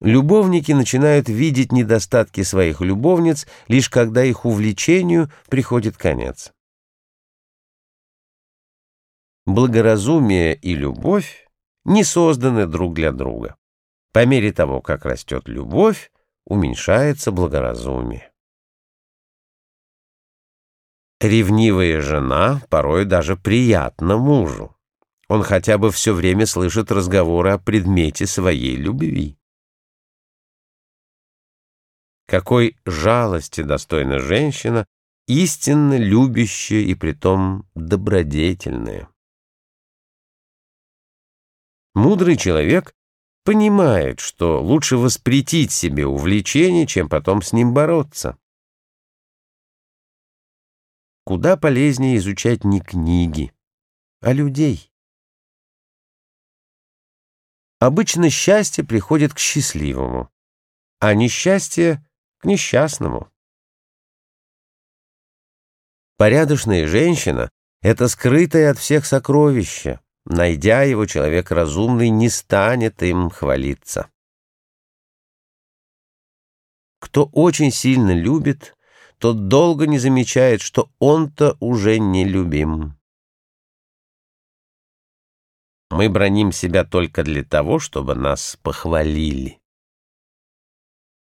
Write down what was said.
Любовники начинают видеть недостатки своих любовниц, лишь когда их увлечению приходит конец. Благоразумие и любовь не созданы друг для друга. По мере того, как растет любовь, уменьшается благоразумие. Ревнивая жена порой даже приятна мужу. Он хотя бы все время слышит разговоры о предмете своей любви. Какой жалости достойна женщина, истинно любящая и притом добродетельная. Мудрый человек понимает, что лучше воспретить себе увлечение, чем потом с ним бороться. Куда полезнее изучать не книги, а людей. Обычно счастье приходит к счастливому, а несчастье к несчастному. Порядочная женщина — это скрытое от всех сокровище. Найдя его, человек разумный не станет им хвалиться. Кто очень сильно любит, тот долго не замечает, что он-то уже не любим. Мы броним себя только для того, чтобы нас похвалили.